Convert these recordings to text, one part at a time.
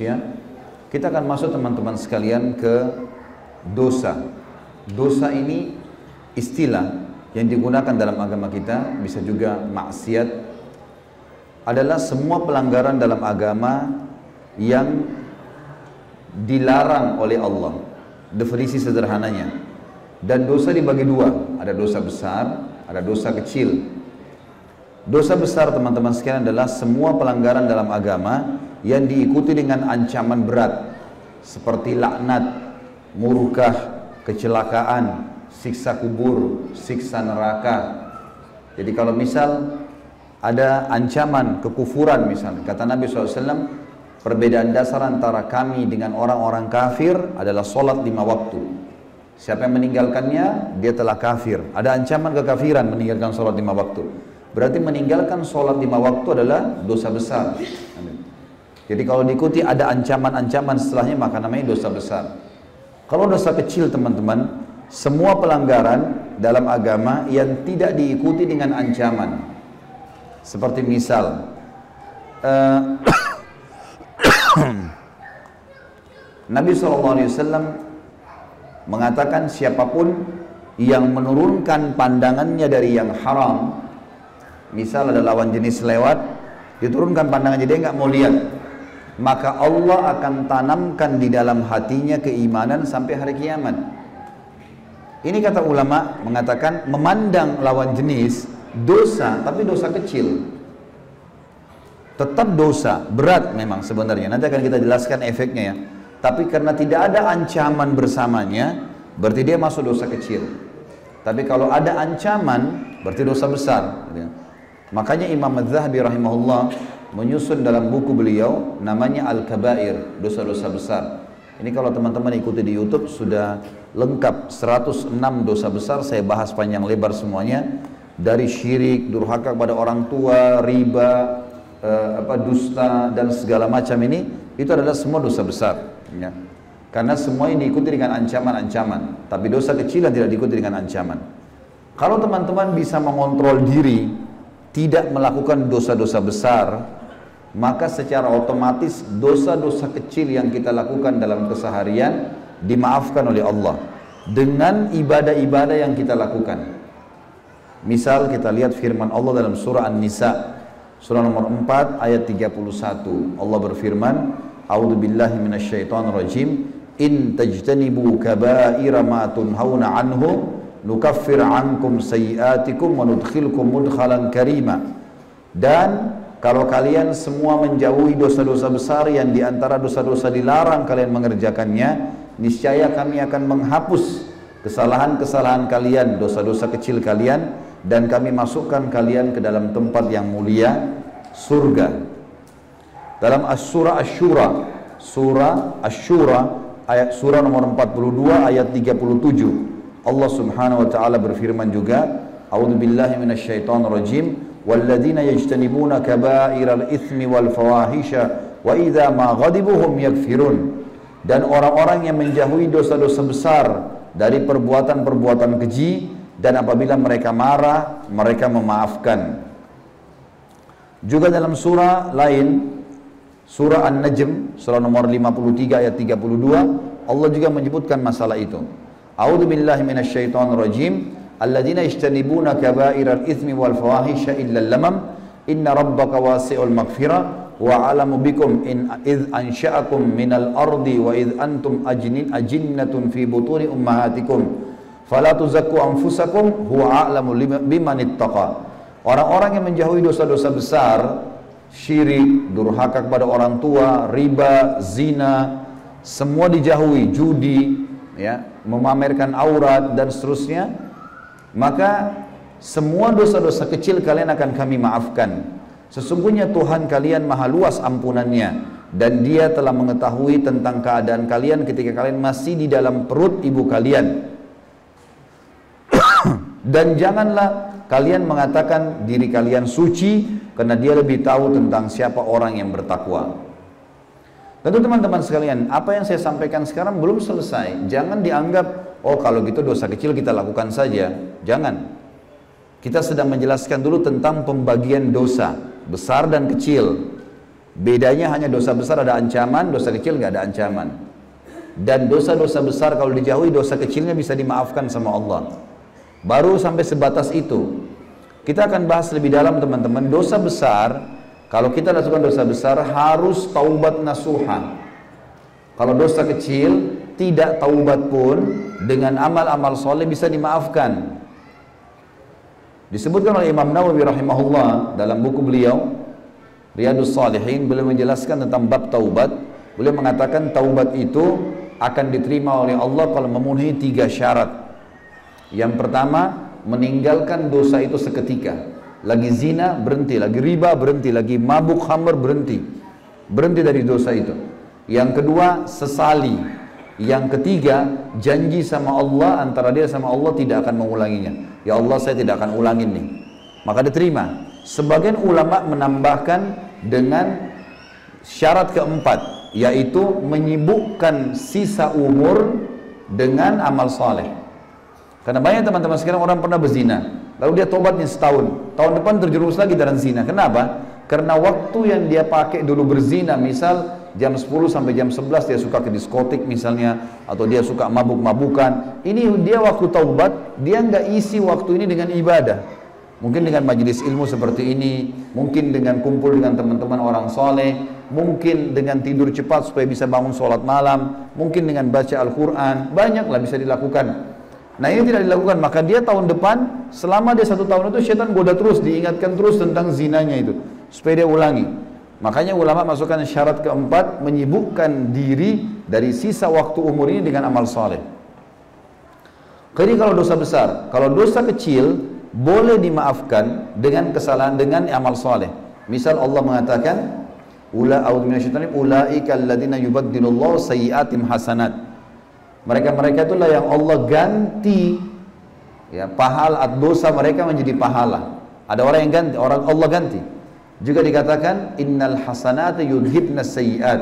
manusia, kita akan masuk teman-teman sekalian ke dosa. Dosa ini istilah yang digunakan dalam agama kita, bisa juga maksiat, adalah semua pelanggaran dalam agama yang dilarang oleh Allah. Definisi sederhananya. Dan dosa dibagi dua, ada dosa besar, ada dosa kecil. Dosa besar teman-teman sekalian adalah semua pelanggaran dalam agama yang diikuti dengan ancaman berat seperti laknat, murkah, kecelakaan, siksa kubur, siksa neraka. Jadi kalau misal ada ancaman kekufuran misalnya, kata Nabi SAW, perbedaan dasar antara kami dengan orang-orang kafir adalah solat lima waktu. Siapa yang meninggalkannya, dia telah kafir. Ada ancaman kekafiran meninggalkan solat lima waktu. Berarti meninggalkan solat lima waktu adalah dosa besar. Jadi kalau diikuti ada ancaman-ancaman setelahnya maka namanya dosa besar. Kalau dosa kecil teman-teman, semua pelanggaran dalam agama yang tidak diikuti dengan ancaman. Seperti misal, uh, Nabi SAW mengatakan siapa pun yang menurunkan pandangannya dari yang haram, misal ada lawan jenis lewat, diturunkan pandangannya dia nggak mau lihat, maka Allah akan tanamkan di dalam hatinya keimanan sampai hari kiamat. Ini kata ulama mengatakan memandang lawan jenis dosa, tapi dosa kecil. Tetap dosa, berat memang sebenarnya. Nanti akan kita jelaskan efeknya ya. Tapi karena tidak ada ancaman bersamanya, berarti dia masuk dosa kecil. Tapi kalau ada ancaman, berarti dosa besar. Makanya Imam Az-Zahabi rahimahullah menyusun dalam buku beliau namanya Al-Kabair, dosa-dosa besar. Ini kalau teman-teman ikuti di YouTube sudah lengkap 106 dosa besar saya bahas panjang lebar semuanya dari syirik, durhaka kepada orang tua, riba, eh, apa dusta dan segala macam ini itu adalah semua dosa besar ya. Karena semua ini diikuti dengan ancaman-ancaman, tapi dosa kecil yang tidak diikuti dengan ancaman. Kalau teman-teman bisa mengontrol diri tidak melakukan dosa-dosa besar, maka secara otomatis dosa-dosa kecil yang kita lakukan dalam keseharian dimaafkan oleh Allah dengan ibadah-ibadah yang kita lakukan. Misal kita lihat firman Allah dalam surah An-Nisa surah nomor 4 ayat 31. Allah berfirman, "A'udzu billahi minasyaitonir rajim. In tajtanibu kaba'ira ma tunhauna anhu nukaffir ankum sayiatikum wa nudkhilkum mudkhalan karima." Dan kalau kalian semua menjauhi dosa-dosa besar yang di antara dosa-dosa dilarang kalian mengerjakannya, niscaya kami akan menghapus kesalahan-kesalahan kalian, dosa-dosa kecil kalian, dan kami masukkan kalian ke dalam tempat yang mulia, surga dalam As-Surah Asy-Syura, surah Asy-Syura ayat surah nomor 42 ayat 37. Allah Subhanahu wa taala berfirman juga, A'udhu billahi minasyaitonir rajim. Walladzina yajtanibuna kaba'iral itsmi wal fawahisha wa idha ma ghadibuhum yakfirun Dan orang-orang yang menjauhi dosa-dosa besar dari perbuatan-perbuatan keji dan apabila mereka marah, mereka memaafkan. Juga dalam surah lain surah An-Najm surah nomor 53 ayat 32 Allah juga menyebutkan masalah itu. A'udzu billahi minasyaitonir rajim. Alladzina yajtanibuna kabairal itsmi wal fawahisha illa lamam. Inna rabbaka wasi'ul maghfirah wa alamu bikum in id ansha'akum minal ardi wa id antum ajnin ajinnatun fi butuni ummahatikum. Fala tuzakku anfusakum. Huwa a'lamu biman orang-orang yang menjauhi dosa-dosa besar syirik, durhaka kepada orang tua, riba, zina, semua dijauhi, judi, ya, memamerkan aurat dan seterusnya maka semua dosa-dosa kecil kalian akan kami maafkan. Sesungguhnya Tuhan kalian maha luas ampunannya dan dia telah mengetahui tentang keadaan kalian ketika kalian masih di dalam perut ibu kalian. dan janganlah kalian mengatakan diri kalian suci karena dia lebih tahu tentang siapa orang yang bertakwa. Tentu teman-teman sekalian, apa yang saya sampaikan sekarang belum selesai. Jangan dianggap Oh kalau gitu dosa kecil kita lakukan saja. Jangan. kita sedang menjelaskan dulu tentang pembagian dosa besar dan kecil. Bedanya hanya dosa besar ada ancaman, dosa kecil nggak ada ancaman. Dan dosa-dosa besar kalau dijauhi, dosa kecilnya bisa dimaafkan sama Allah. Baru sampai sebatas itu. Kita akan bahas lebih dalam teman-teman. Dosa besar, kalau kita lakukan dosa besar harus taubat nasuhan. Kalau dosa kecil, tidak taubat pun dengan amal-amal soleh bisa dimaafkan. Disebutkan oleh Imam Nawawi rahimahullah dalam buku beliau Riyadus Salihin beliau menjelaskan tentang bab taubat. Beliau mengatakan taubat itu akan diterima oleh Allah kalau memenuhi tiga syarat. Yang pertama, meninggalkan dosa itu seketika. Lagi zina berhenti, lagi riba berhenti, lagi mabuk khamr berhenti. Berhenti dari dosa itu. Yang kedua, sesali. Yang ketiga, janji sama Allah antara dia sama Allah tidak akan mengulanginya. Ya Allah saya tidak akan ulangin nih. Maka diterima. Sebagian ulama menambahkan dengan syarat keempat yaitu menyibukkan sisa umur dengan amal soleh. Karena banyak teman-teman sekarang orang pernah berzina, lalu dia tobatnya setahun, tahun depan terjerumus lagi dalam zina. Kenapa? Karena waktu yang dia pakai dulu berzina, misal jam 10 sampai jam 11 dia suka ke diskotik misalnya, atau dia suka mabuk-mabukan. Ini dia waktu taubat, dia nggak isi waktu ini dengan ibadah. Mungkin dengan majelis ilmu seperti ini, mungkin dengan kumpul dengan teman-teman orang soleh, mungkin dengan tidur cepat supaya bisa bangun sholat malam, mungkin dengan baca Al-Quran, banyaklah bisa dilakukan. Nah ini tidak dilakukan, maka dia tahun depan, selama dia satu tahun itu syaitan goda terus, diingatkan terus tentang zinanya itu, supaya dia ulangi. Makanya ulama masukkan syarat keempat, menyibukkan diri dari sisa waktu umur ini dengan amal soleh. Jadi kalau dosa besar, kalau dosa kecil, boleh dimaafkan dengan kesalahan dengan amal soleh. Misal Allah mengatakan, Ula ulaika alladziina yubaddilullahu sayyi'atim hasanat. Mereka-mereka itulah yang Allah ganti ya pahala dosa mereka menjadi pahala. Ada orang yang ganti, orang Allah ganti. Juga dikatakan innal hasanati yudhibna sayyi'at.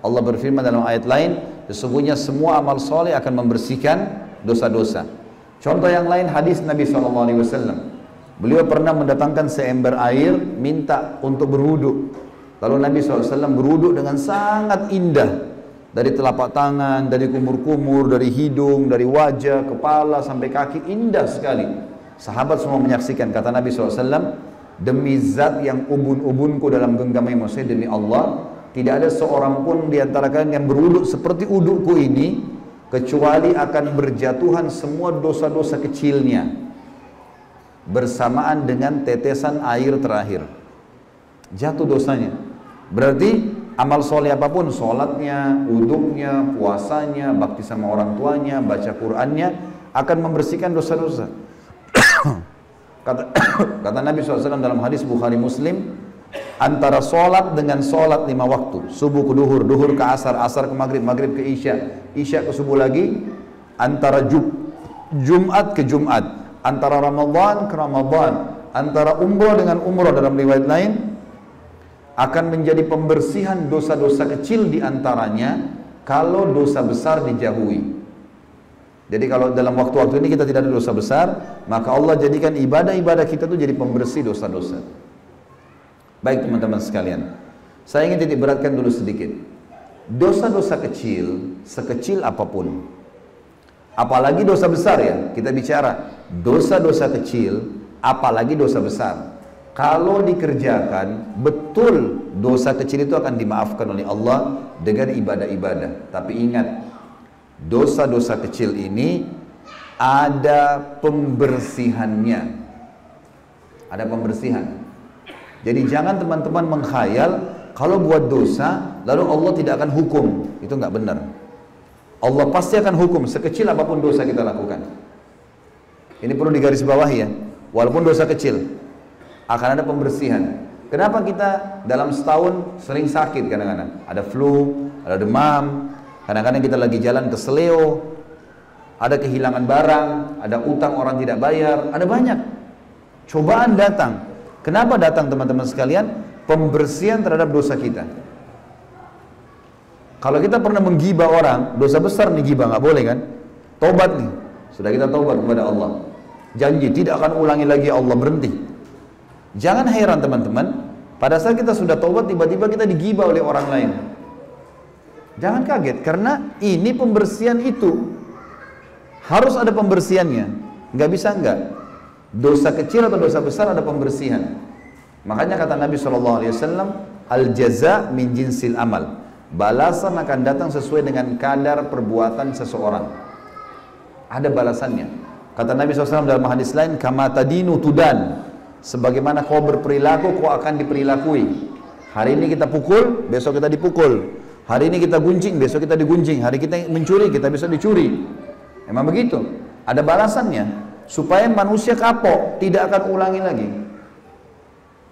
Allah berfirman dalam ayat lain, sesungguhnya semua amal soleh akan membersihkan dosa-dosa. Contoh yang lain hadis Nabi SAW. Beliau pernah mendatangkan seember air, minta untuk berwudu. Lalu Nabi SAW berwudu dengan sangat indah. Dari telapak tangan, dari kumur-kumur, dari hidung, dari wajah, kepala, sampai kaki. Indah sekali. Sahabat semua menyaksikan. Kata Nabi SAW, Demi zat yang ubun-ubunku dalam genggaman saya demi Allah, tidak ada seorang pun di antara kalian yang berwudu seperti udukku ini, kecuali akan berjatuhan semua dosa-dosa kecilnya bersamaan dengan tetesan air terakhir jatuh dosanya berarti amal soleh apa pun sholatnya, uduknya, puasanya, bakti sama orang tuanya, baca Qurannya akan membersihkan dosa-dosa. Kata, kata Nabi SAW dalam hadis Bukhari Muslim antara sholat dengan sholat lima waktu. Subuh ke duhur, duhur ke asar, asar ke maghrib, maghrib ke isya. Isya ke subuh lagi antara Jum, Jumat ke Jumat. Antara Ramadan ke Ramadan. Antara umroh dengan umroh dalam riwayat lain akan menjadi pembersihan dosa-dosa kecil di antaranya kalau dosa besar dijauhi jadi kalau dalam waktu-waktu ini kita tidak ada dosa besar maka Allah jadikan ibadah-ibadah kita itu jadi pembersih dosa-dosa Baik teman-teman sekalian, saya ingin titik beratkan dulu sedikit. Dosa-dosa kecil, sekecil apa pun, apalagi dosa besar ya, kita bicara dosa-dosa kecil, apalagi dosa besar. Kalau dikerjakan, betul dosa kecil itu akan dimaafkan oleh Allah dengan ibadah-ibadah. Tapi ingat, dosa-dosa kecil ini ada pembersihannya. Ada pembersihan. Jadi jangan teman-teman menghayal kalau buat dosa lalu Allah tidak akan hukum. Itu nggak benar. Allah pasti akan hukum sekecil apa pun dosa kita lakukan. Ini perlu digarisbawahi ya. Walaupun dosa kecil akan ada pembersihan. Kenapa kita dalam setahun sering sakit kadang-kadang? Ada flu, ada demam, kadang-kadang kita lagi jalan ke seleo, ada kehilangan barang, ada utang orang tidak bayar, ada banyak. Cobaan datang, Kenapa datang teman-teman sekalian? Pembersihan terhadap dosa kita. Kalau kita pernah menggibah orang, dosa besar nih gibah, nggak boleh kan? Tobat nih, sudah kita tobat kepada Allah. janji tidak akan ulangi lagi Allah berhenti. Jangan heran teman-teman, pada saat kita sudah tobat tiba-tiba kita digibah oleh orang lain. Jangan kaget karena ini pembersihan itu harus ada pembersihannya. Nggak bisa enggak. Dosa kecil atau dosa besar ada pembersihan. Makanya kata Nabi SAW, al jaza min jinsil amal. Balasan akan datang sesuai dengan kadar perbuatan seseorang. Ada balasannya. Kata Nabi SAW dalam hadis lain, kama tadinu tudan. Sebagaimana kau berperilaku, kau akan diperilakui. Hari ini kita pukul, besok kita dipukul. Hari ini kita gunjing, besok kita digunjing. Hari kita mencuri, kita bisa dicuri. Memang begitu. Ada balasannya. Supaya manusia kapok, tidak akan ulangi lagi.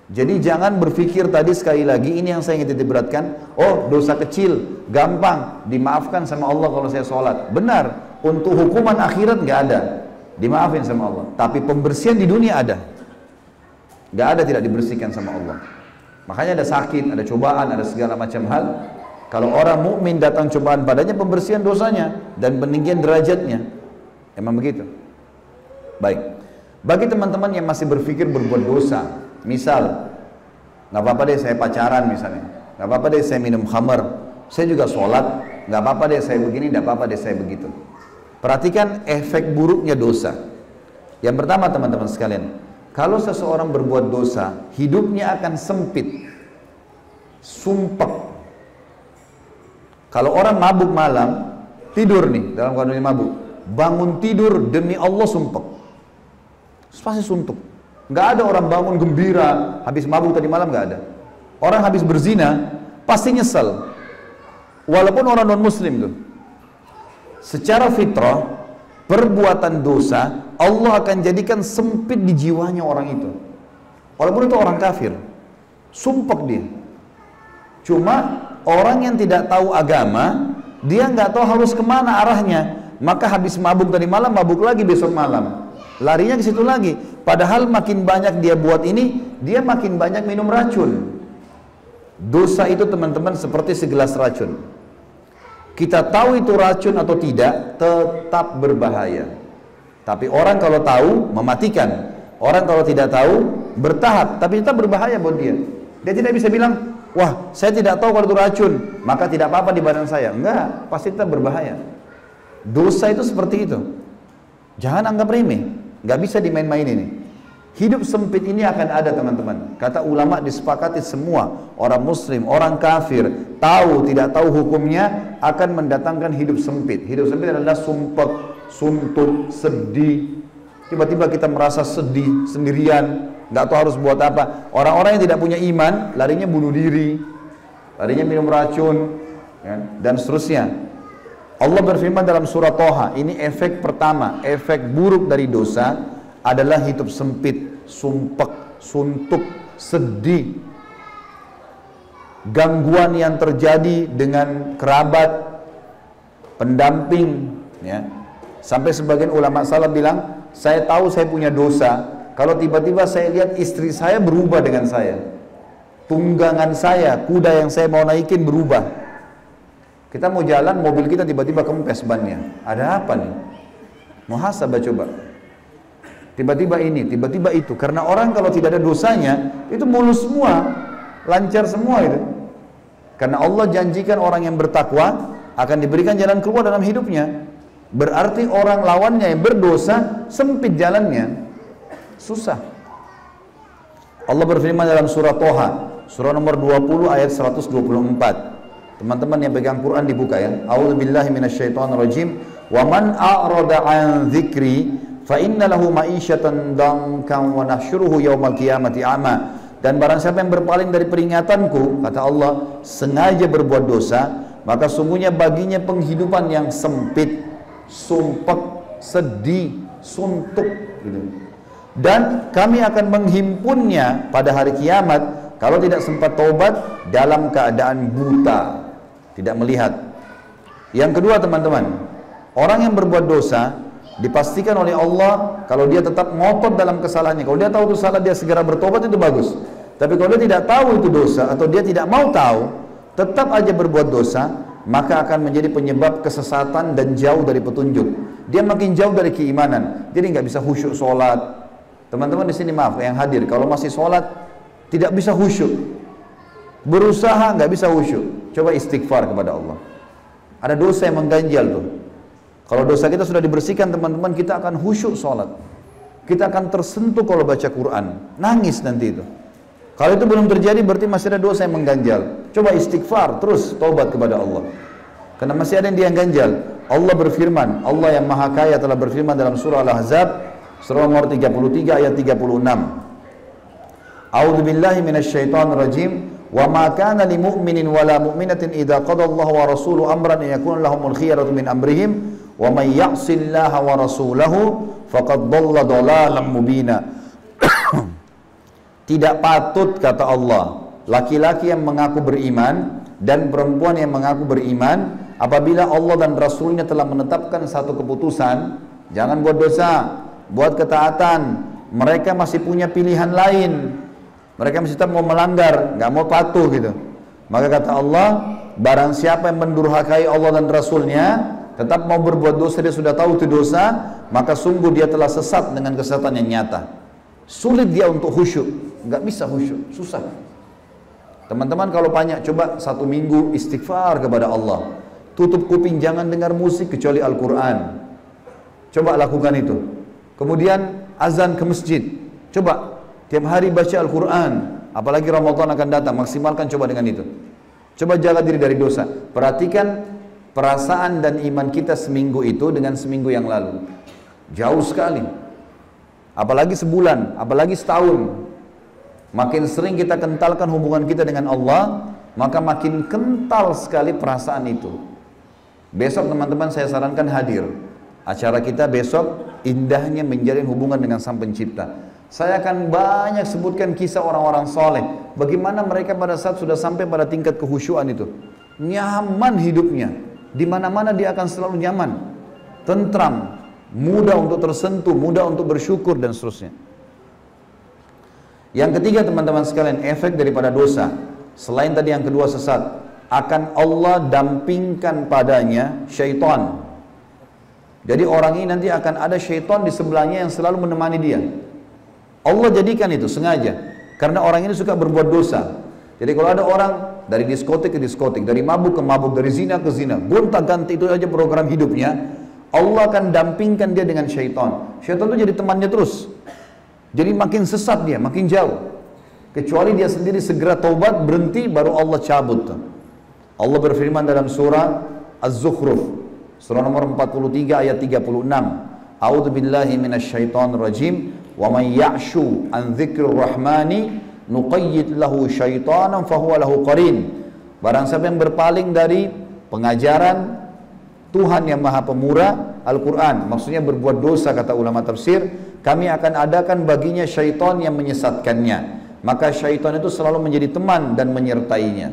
Jadi jangan berpikir tadi sekali lagi ini yang saya ingin titik beratkan. Oh dosa kecil, gampang, dimaafkan sama Allah kalau saya sholat. Benar, untuk hukuman akhirat nggak ada, dimaafin sama Allah. Tapi pembersihan di dunia ada, nggak ada tidak dibersihkan sama Allah. Makanya ada sakit, ada cobaan, ada segala macam hal. Kalau orang mukmin datang cobaan padanya pembersihan dosanya dan peninggian derajatnya. Emang begitu. Baik. Bagi teman-teman yang masih berpikir berbuat dosa, misal nggak apa-apa deh saya pacaran misalnya, nggak apa-apa deh saya minum khamar, saya juga sholat, nggak apa-apa deh saya begini, nggak apa-apa deh saya begitu. Perhatikan efek buruknya dosa. Yang pertama teman-teman sekalian, kalau seseorang berbuat dosa, hidupnya akan sempit, sumpek, kalau orang mabuk malam, tidur nih dalam kondisi mabuk, bangun tidur demi Allah sumpah. Pasti suntuk. Gak ada orang bangun gembira habis mabuk tadi malam gak ada. Orang habis berzina pasti nyesel. Walaupun orang non muslim tuh. Secara fitrah perbuatan dosa Allah akan jadikan sempit di jiwanya orang itu. Walaupun itu orang kafir. Sumpah dia. Cuma orang yang tidak tahu agama, dia nggak tahu harus ke mana arahnya. Maka habis mabuk tadi malam, mabuk lagi besok malam. Larinya ke situ lagi. Padahal makin banyak dia buat ini, dia makin banyak minum racun. Dosa itu teman-teman seperti segelas racun. Kita tahu itu racun atau tidak, tetap berbahaya. Tapi orang kalau tahu, mematikan. Orang kalau tidak tahu, bertahap. Tapi tetap berbahaya buat dia. Dia tidak bisa bilang, Wah, saya tidak tahu kalau itu racun, maka tidak apa-apa di badan saya. Enggak, pasti tetap berbahaya. Dosa itu seperti itu. Jangan anggap remeh. Enggak bisa dimain-main ini. Hidup sempit ini akan ada teman-teman. Kata ulama disepakati semua orang muslim, orang kafir tahu tidak tahu hukumnya akan mendatangkan hidup sempit. Hidup sempit adalah sumpek, suntuk, sedih. Tiba-tiba kita merasa sedih sendirian, nggak tahu harus buat apa. Orang-orang yang tidak punya iman larinya bunuh diri, larinya minum racun, ya, dan seterusnya. Allah berfirman dalam surah Toha, ini efek pertama, efek buruk dari dosa adalah hidup sempit, sumpek, suntuk, sedih, gangguan yang terjadi dengan kerabat, pendamping, ya. Sampai sebagian ulama salaf bilang, saya tahu saya punya dosa, kalau tiba-tiba saya lihat istri saya berubah dengan saya. Tunggangan saya, kuda yang saya mau naikin berubah. Kita mau jalan, mobil kita tiba-tiba kempes bannya. Ada apa nih? Muhasabah coba. Tiba-tiba ini, tiba-tiba itu. Karena orang kalau tidak ada dosanya, itu mulus semua. Lancar semua itu. Karena Allah janjikan orang yang bertakwa akan diberikan jalan keluar dalam hidupnya. Berarti orang lawannya yang berdosa sempit jalannya. Susah. Allah berfirman dalam surah Toha, surah nomor 20 ayat 124. Teman-teman yang pegang Quran dibuka ya. A'udzubillahi minasyaitonirrajim. Wa man a'rada an dzikri fa inna lahu ma'isyatan wa nahsyuruhu yaumal qiyamati ama. Dan barang siapa yang berpaling dari peringatanku, kata Allah, sengaja berbuat dosa, maka sungguhnya baginya penghidupan yang sempit, sumpek, sedih, suntuk gitu dan kami akan menghimpunnya pada hari kiamat kalau tidak sempat taubat dalam keadaan buta tidak melihat yang kedua teman-teman orang yang berbuat dosa dipastikan oleh Allah kalau dia tetap ngotot dalam kesalahannya kalau dia tahu itu salah dia segera bertobat itu bagus tapi kalau dia tidak tahu itu dosa atau dia tidak mau tahu tetap aja berbuat dosa maka akan menjadi penyebab kesesatan dan jauh dari petunjuk. Dia makin jauh dari keimanan, jadi nggak bisa khusyuk sholat. Teman-teman di sini maaf yang hadir, kalau masih sholat tidak bisa khusyuk, berusaha nggak bisa khusyuk. Coba istighfar kepada Allah. Ada dosa yang mengganjal tuh. Kalau dosa kita sudah dibersihkan teman-teman, kita akan khusyuk sholat. Kita akan tersentuh kalau baca Quran, nangis nanti itu. Kalau itu belum terjadi berarti masih ada dosa yang mengganjal. Coba istighfar terus taubat kepada Allah. Karena masih ada yang dia ganjal. Allah berfirman, Allah yang Maha Kaya telah berfirman dalam surah Al-Ahzab surah nomor 33 ayat 36. A'udzu billahi minasyaitonir rajim. Wa ma kana lil mu'minin wala mu'minatin idza qada wa rasuluhu amran an yakuna lahumul min amrihim may ya'sillaha wa rasulahu faqad dhalla dhalalan mubina. Tidak patut kata Allah laki-laki yang mengaku beriman dan perempuan yang mengaku beriman apabila Allah dan Rasulnya telah menetapkan satu keputusan jangan buat dosa buat ketaatan. Mereka masih punya pilihan lain. Mereka masih tetap mau melanggar nggak mau patuh gitu. Maka kata Allah barang siapa yang mendurhakai Allah dan Rasulnya tetap mau berbuat dosa dia sudah tahu itu dosa maka sungguh dia telah sesat dengan kesesatan yang nyata sulit dia untuk khusyuk nggak bisa khusyuk, susah. Teman-teman kalau banyak coba satu minggu istighfar kepada Allah. Tutup kuping jangan dengar musik kecuali Al-Quran. Coba lakukan itu. Kemudian azan ke masjid. Coba tiap hari baca Al-Quran. Apalagi Ramadan akan datang, maksimalkan coba dengan itu. Coba jaga diri dari dosa. Perhatikan perasaan dan iman kita seminggu itu dengan seminggu yang lalu. Jauh sekali. Apalagi sebulan, apalagi setahun. Makin sering kita kentalkan hubungan kita dengan Allah, maka makin kental sekali perasaan itu. Besok teman-teman saya sarankan hadir. Acara kita besok indahnya menjalin hubungan dengan Sang Pencipta. Saya akan banyak sebutkan kisah orang-orang soleh. Bagaimana mereka pada saat sudah sampai pada tingkat kehusyuan itu. Nyaman hidupnya. Di mana-mana dia akan selalu nyaman. Tentram. Mudah untuk tersentuh, mudah untuk bersyukur dan seterusnya. Yang ketiga teman-teman sekalian, efek daripada dosa. Selain tadi yang kedua sesat, akan Allah dampingkan padanya syaitan. Jadi orang ini nanti akan ada syaitan di sebelahnya yang selalu menemani dia. Allah jadikan itu sengaja. Karena orang ini suka berbuat dosa. Jadi kalau ada orang dari diskotik ke diskotik, dari mabuk ke mabuk, dari zina ke zina, gonta ganti itu aja program hidupnya, Allah akan dampingkan dia dengan syaitan. Syaitan itu jadi temannya terus. Jadi makin sesat dia, makin jauh. Kecuali dia sendiri segera taubat, berhenti, baru Allah cabut. Allah berfirman dalam surah Az-Zukhruf, surah nomor 43 ayat 36. A'udzu billahi minasyaitonir rajim wa man ya'shu an dzikrir rahmani nuqayyid lahu syaitanan fahuwa lahu qarin. Barang siapa yang berpaling dari pengajaran Tuhan yang Maha Pemurah Al-Quran, maksudnya berbuat dosa kata ulama tafsir, kami akan adakan baginya syaitan yang menyesatkannya. Maka syaitan itu selalu menjadi teman dan menyertainya.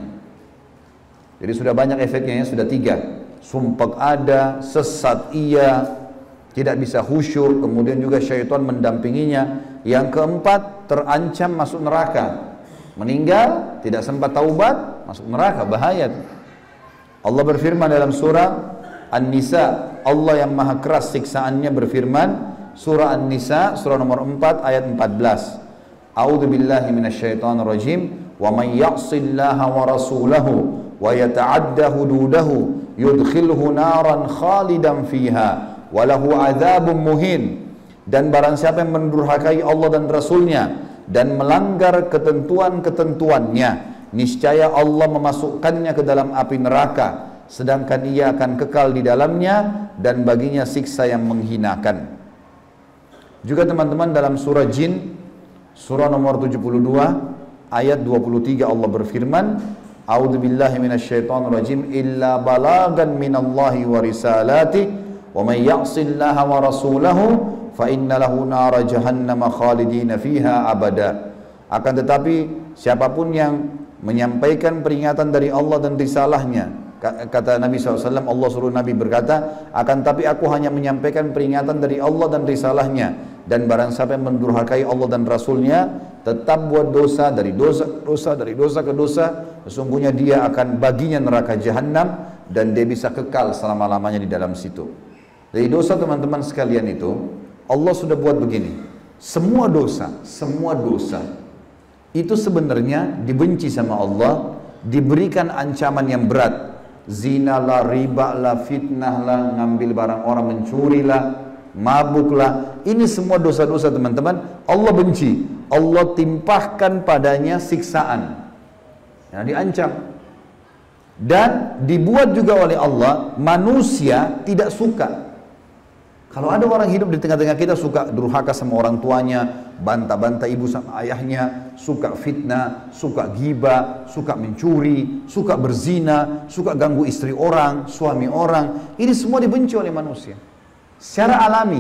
Jadi sudah banyak efeknya ya, sudah tiga. Sumpah ada, sesat iya, tidak bisa khusyuk, kemudian juga syaitan mendampinginya. Yang keempat, terancam masuk neraka. Meninggal, tidak sempat taubat, masuk neraka, bahaya. Allah berfirman dalam surah An-Nisa, Allah yang maha keras siksaannya berfirman, surah An-Nisa surah nomor 4 ayat 14 A'udzu billahi minasyaitonir rajim wa may ya'sillaha wa rasulahu wa yata'adda hududahu yudkhilhu naran khalidan fiha wa lahu adzabun muhin dan barang siapa yang mendurhakai Allah dan Rasulnya dan melanggar ketentuan-ketentuannya niscaya Allah memasukkannya ke dalam api neraka sedangkan ia akan kekal di dalamnya dan baginya siksa yang menghinakan. Juga teman-teman dalam surah Jin surah nomor 72 ayat 23 Allah berfirman A'udzu billahi minasyaitonir rajim illa balagan minallahi wa risalati wa may ya'sillaha wa rasulahu fa inna lahu nara jahannam khalidina fiha abada. Akan tetapi siapa pun yang menyampaikan peringatan dari Allah dan risalahnya kata Nabi SAW Allah suruh Nabi berkata akan tapi aku hanya menyampaikan peringatan dari Allah dan risalahnya dan barang siapa yang mendurhakai Allah dan Rasulnya tetap buat dosa dari dosa ke dosa dari dosa ke dosa sesungguhnya dia akan baginya neraka jahanam dan dia bisa kekal selama-lamanya di dalam situ. Jadi dosa teman-teman sekalian itu Allah sudah buat begini. Semua dosa, semua dosa itu sebenarnya dibenci sama Allah, diberikan ancaman yang berat. Zina lah, riba lah, fitnah lah, ngambil barang orang, mencuri lah, mabuk lah. Ini semua dosa-dosa teman-teman. Allah benci. Allah timpahkan padanya siksaan. Ya, diancam. Dan dibuat juga oleh Allah, manusia tidak suka kalau ada orang hidup di tengah-tengah kita suka durhaka sama orang tuanya, bantah-bantah ibu sama ayahnya, suka fitnah, suka giba, suka mencuri, suka berzina, suka ganggu istri orang, suami orang, ini semua dibenci oleh manusia. Secara alami,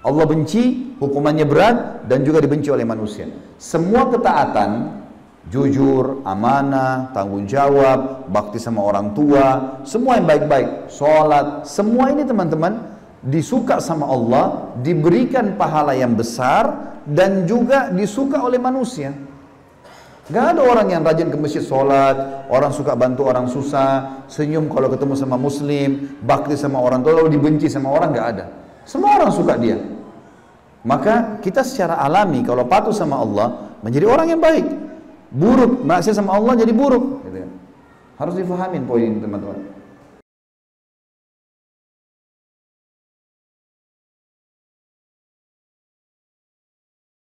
Allah benci, hukumannya berat dan juga dibenci oleh manusia. Semua ketaatan jujur, amanah, tanggung jawab, bakti sama orang tua, semua yang baik-baik, sholat, semua ini teman-teman disuka sama Allah, diberikan pahala yang besar dan juga disuka oleh manusia. Gak ada orang yang rajin ke masjid sholat, orang suka bantu orang susah, senyum kalau ketemu sama muslim, bakti sama orang tua, lalu dibenci sama orang, gak ada. Semua orang suka dia. Maka kita secara alami kalau patuh sama Allah menjadi orang yang baik. Buruk, maksiat sama Allah jadi buruk. Gitu ya. Harus difahamin poin ini teman-teman.